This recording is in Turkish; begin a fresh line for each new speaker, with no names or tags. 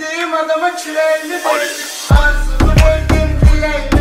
dediğim adama çileyli değil Ağzımın öldüm dileğli